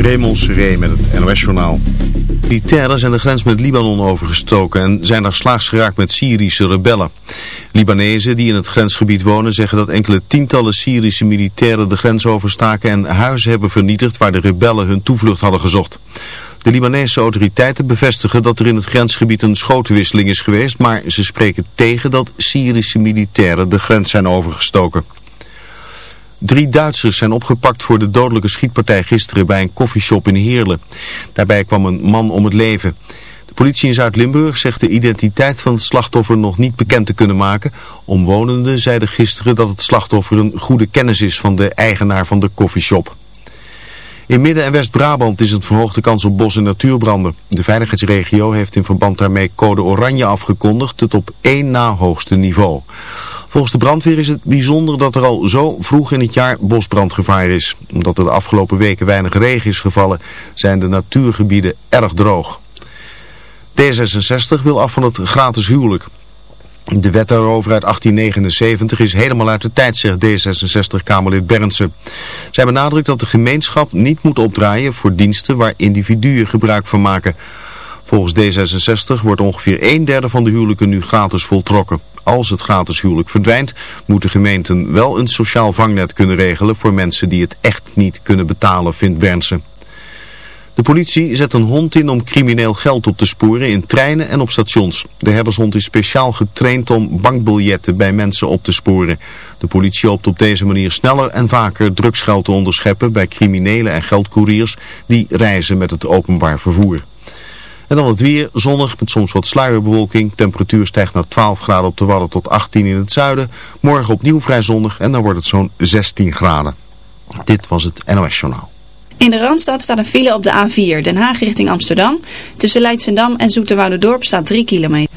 Raymond Seré met het NOS-journaal. Militairen zijn de grens met Libanon overgestoken en zijn daar slaags geraakt met Syrische rebellen. Libanezen die in het grensgebied wonen zeggen dat enkele tientallen Syrische militairen de grens overstaken en huizen hebben vernietigd waar de rebellen hun toevlucht hadden gezocht. De Libanese autoriteiten bevestigen dat er in het grensgebied een schotenwisseling is geweest, maar ze spreken tegen dat Syrische militairen de grens zijn overgestoken. Drie Duitsers zijn opgepakt voor de dodelijke schietpartij gisteren bij een koffieshop in Heerlen. Daarbij kwam een man om het leven. De politie in Zuid-Limburg zegt de identiteit van het slachtoffer nog niet bekend te kunnen maken. Omwonenden zeiden gisteren dat het slachtoffer een goede kennis is van de eigenaar van de koffieshop. In Midden- en West-Brabant is het verhoogde kans op bos- en natuurbranden. De veiligheidsregio heeft in verband daarmee code oranje afgekondigd, het op één na hoogste niveau. Volgens de brandweer is het bijzonder dat er al zo vroeg in het jaar bosbrandgevaar is. Omdat er de afgelopen weken weinig regen is gevallen, zijn de natuurgebieden erg droog. D66 wil af van het gratis huwelijk. De wet daarover uit 1879 is helemaal uit de tijd, zegt D66-Kamerlid Berndsen. Zij benadrukt dat de gemeenschap niet moet opdraaien voor diensten waar individuen gebruik van maken. Volgens D66 wordt ongeveer een derde van de huwelijken nu gratis voltrokken. Als het gratis huwelijk verdwijnt, moeten gemeenten wel een sociaal vangnet kunnen regelen voor mensen die het echt niet kunnen betalen, vindt Bernsen. De politie zet een hond in om crimineel geld op te sporen in treinen en op stations. De herdershond is speciaal getraind om bankbiljetten bij mensen op te sporen. De politie hoopt op deze manier sneller en vaker drugsgeld te onderscheppen bij criminelen en geldcouriers die reizen met het openbaar vervoer. En dan het weer, zonnig met soms wat sluierbewolking. Temperatuur stijgt naar 12 graden op de Wadden tot 18 in het zuiden. Morgen opnieuw vrij zonnig en dan wordt het zo'n 16 graden. Dit was het NOS Journaal. In de Randstad staat een file op de A4, Den Haag richting Amsterdam. Tussen Leidsendam en Dorp staat 3 kilometer.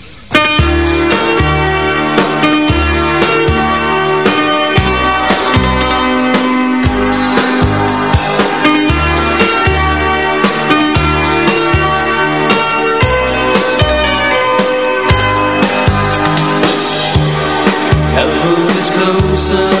Closer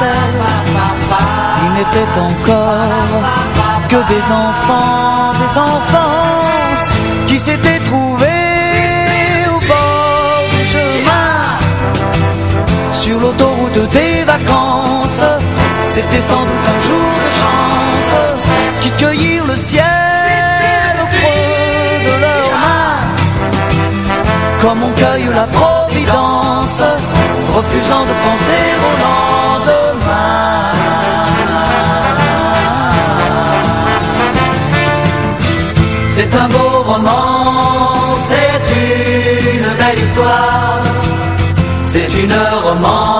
commençait Ils n'étaient encore que des enfants, des enfants Qui s'étaient trouvés au bord du chemin sur l'autoroute des vacances. C'était sans doute un jour de chance qui cueillirent le ciel Comme on cueille la providence, refusant de penser au lendemain. C'est un beau roman, c'est une belle histoire. C'est une romance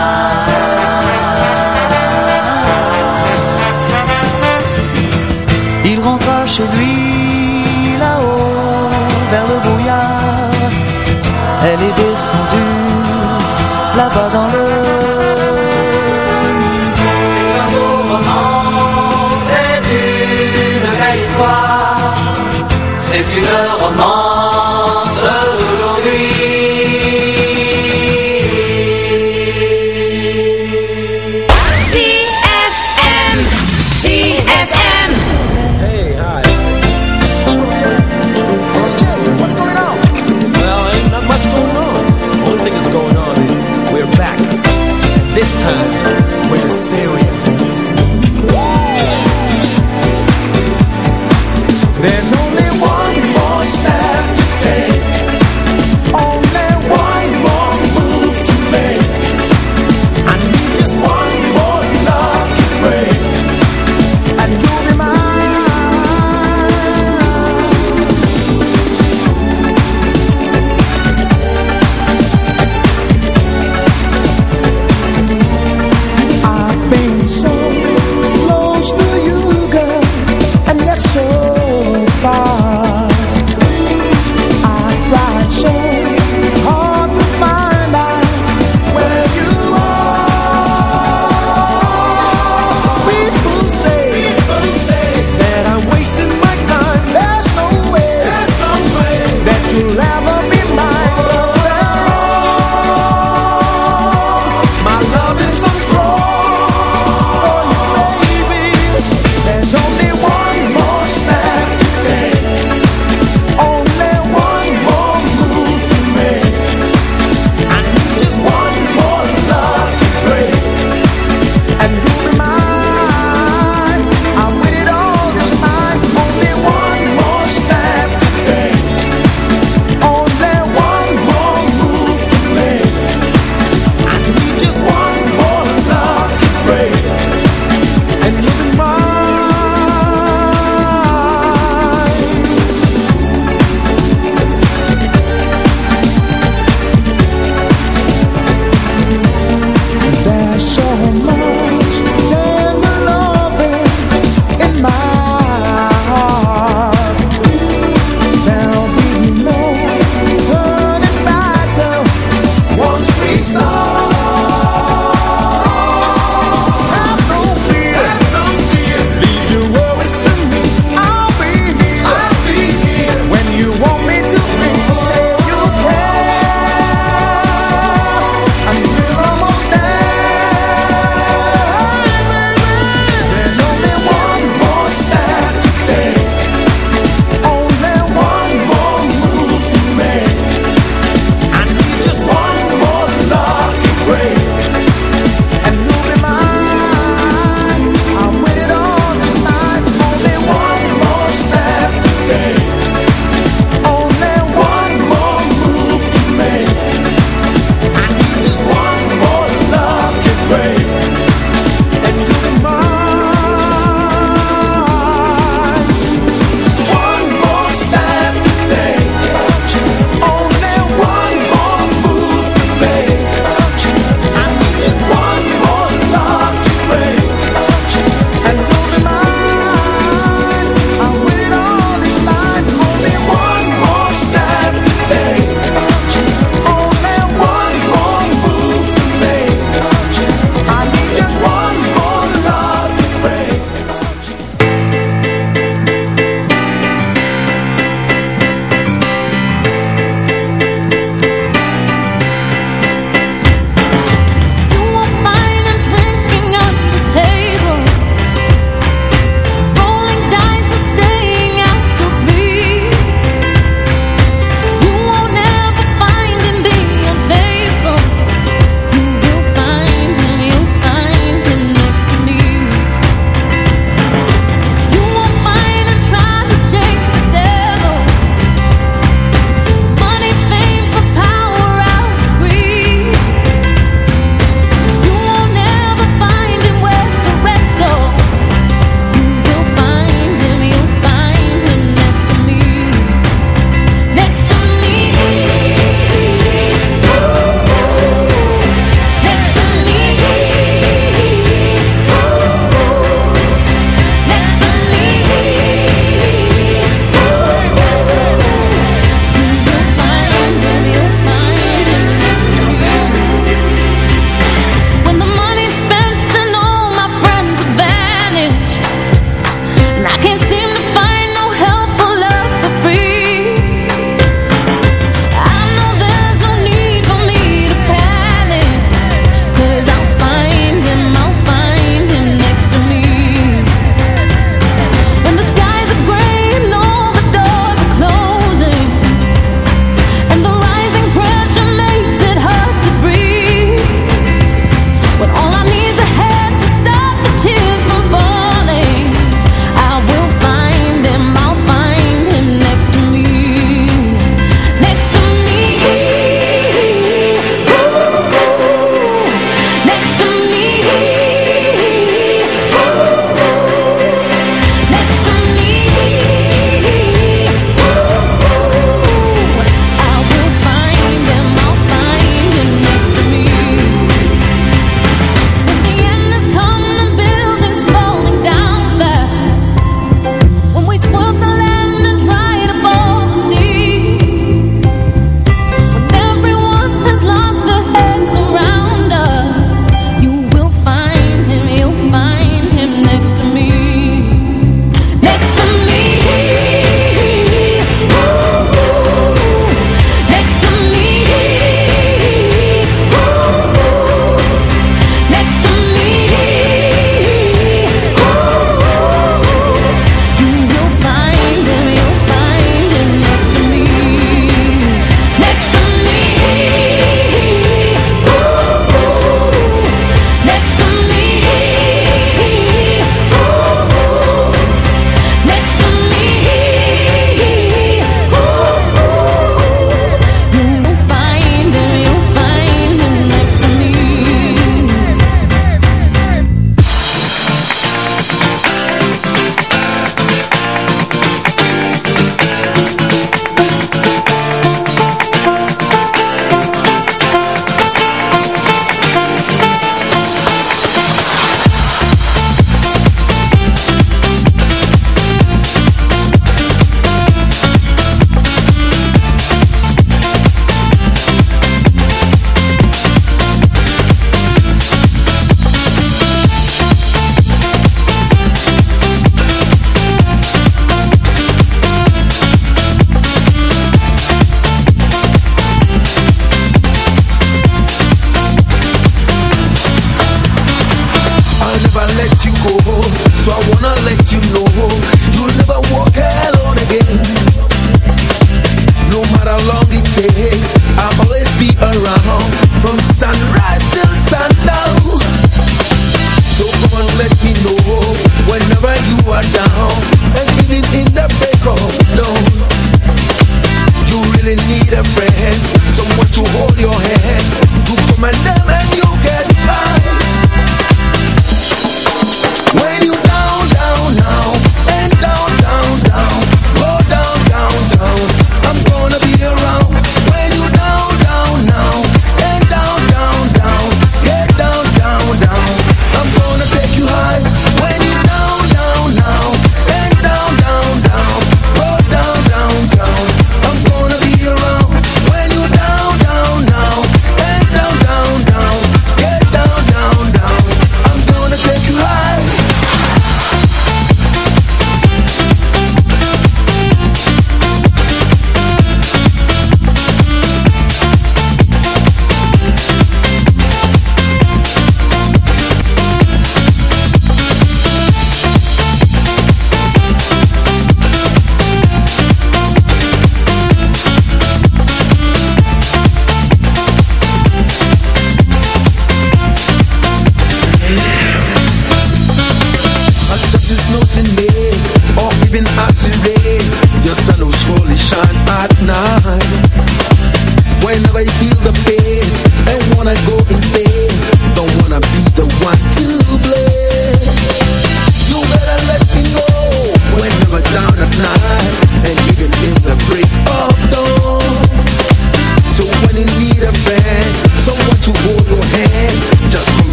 Chez lui là-haut vers le brouillard. Elle est descendue là-bas dans le midi. C'est un beau roman, c'est une belle histoire. C'est une romance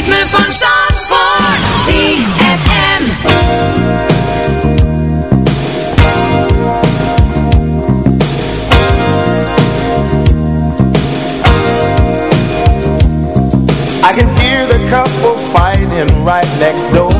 ritme van Zandvoort. ZFM. I can hear the couple fighting right next door.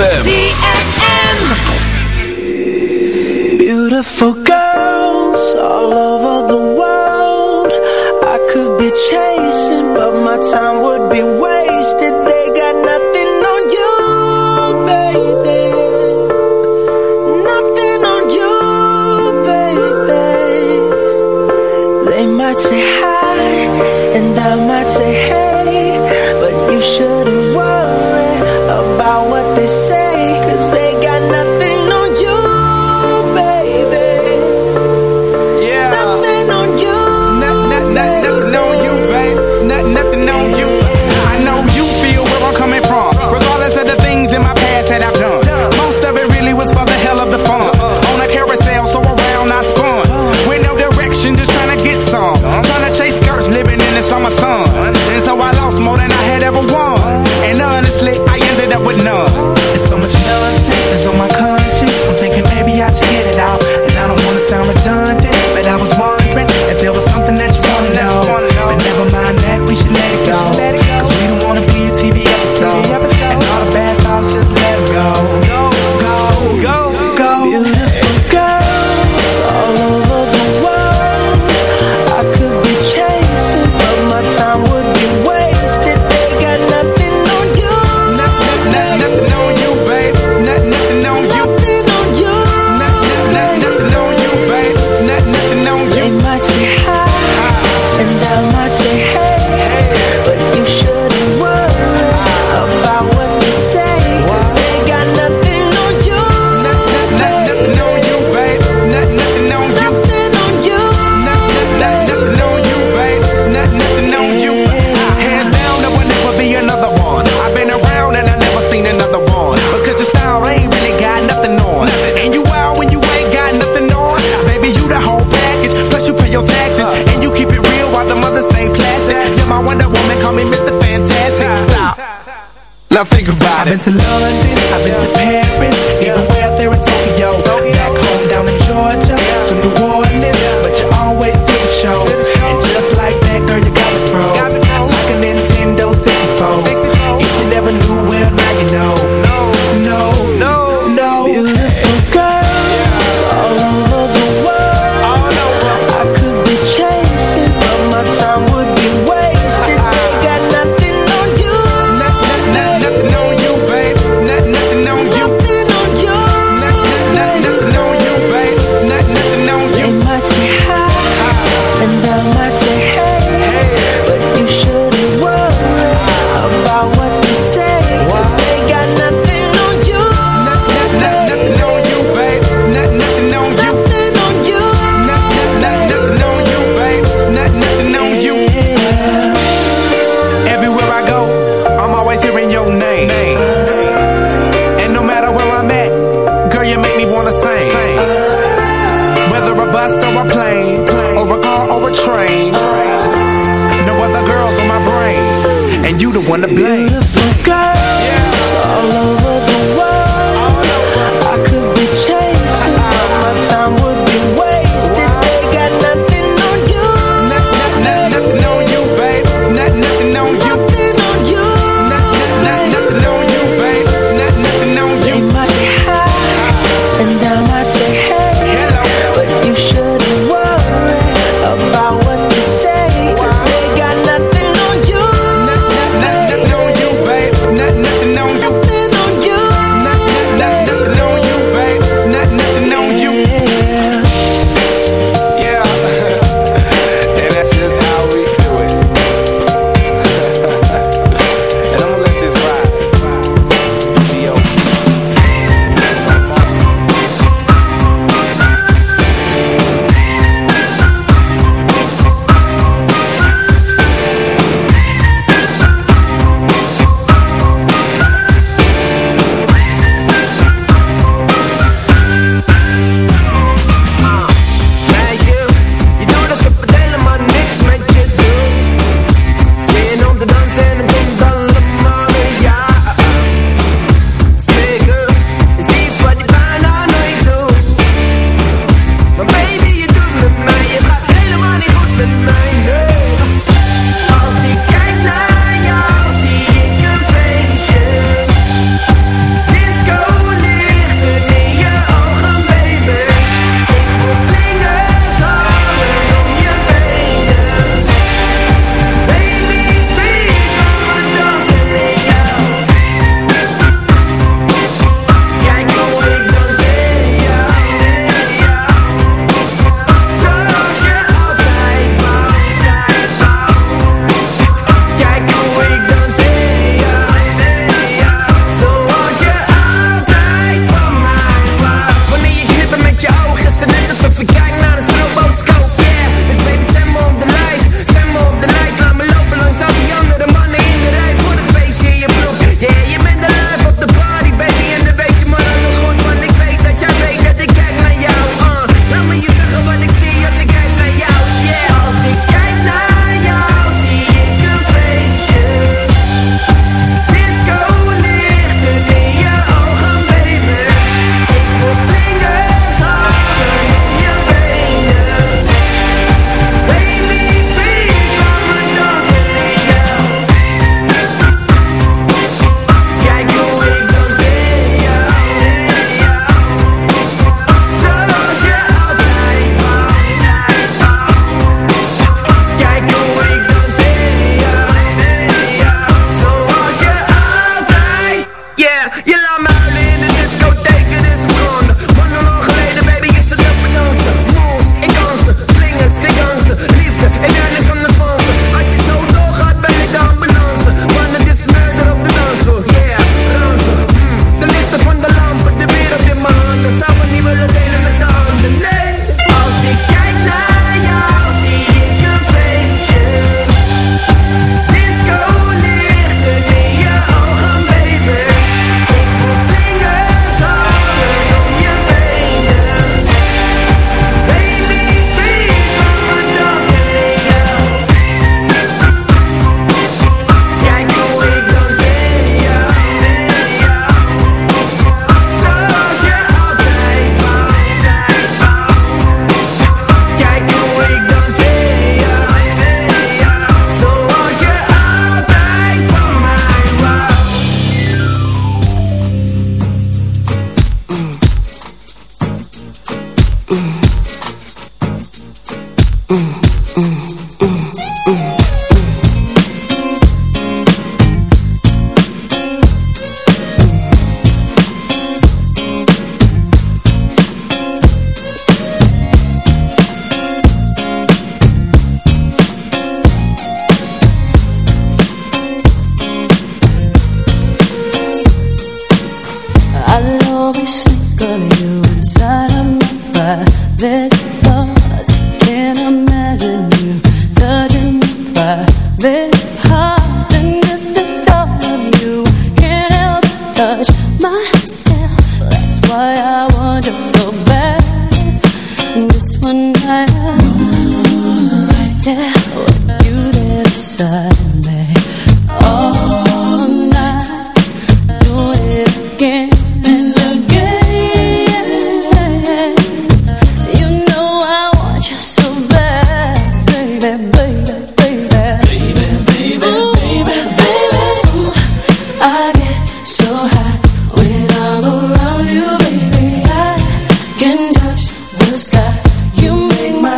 ZFM.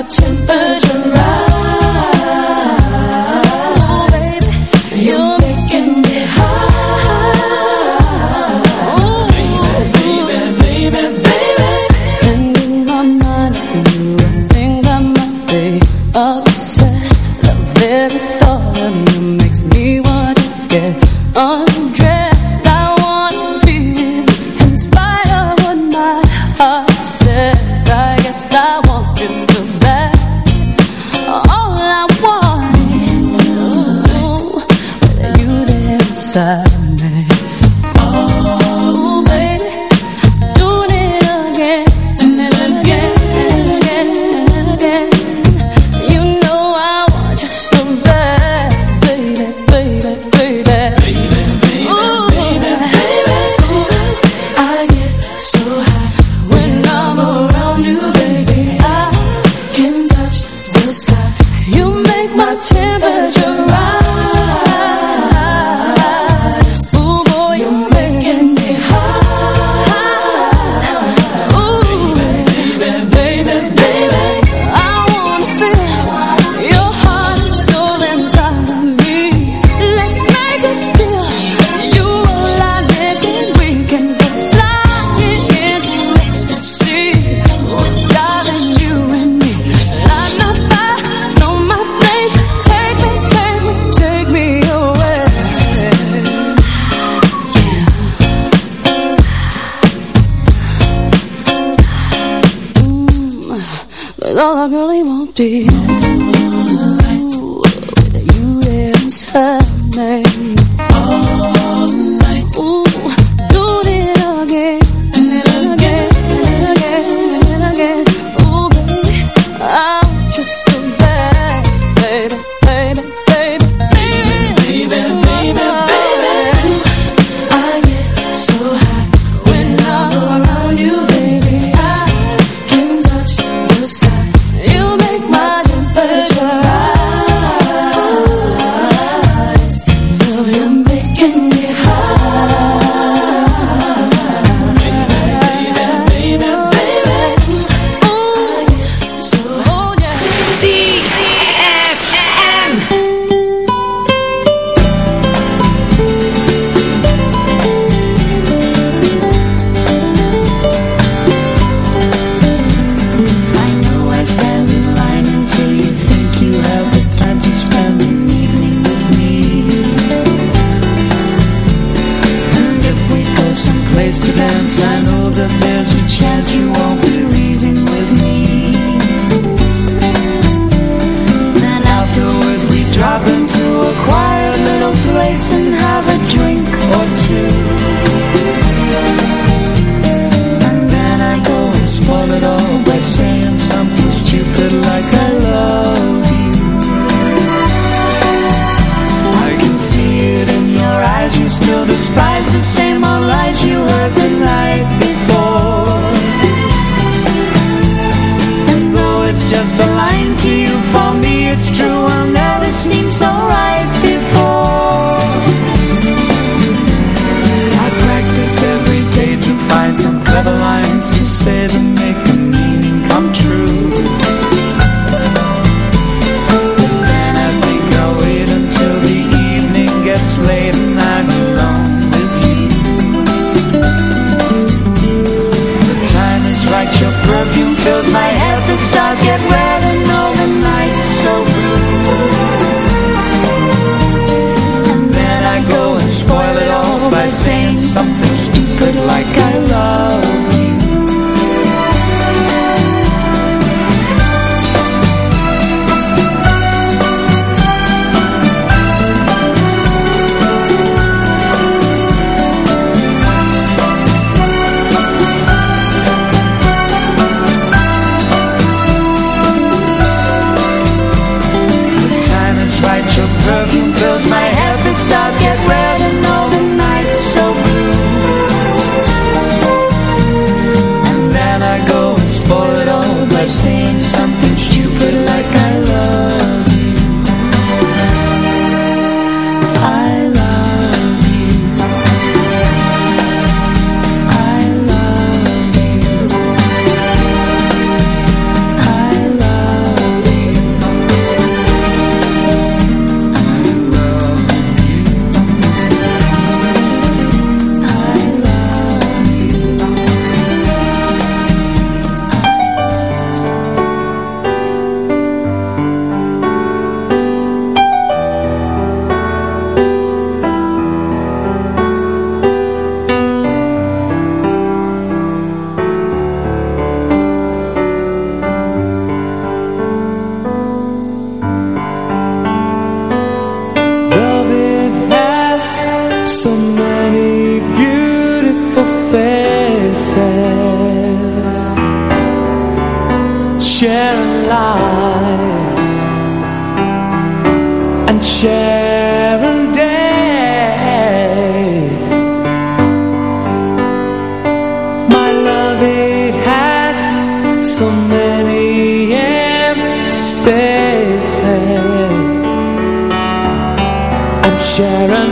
千分 So many beautiful faces Sharing lives And sharing days. My love, it had so many empty spaces. I'm sharing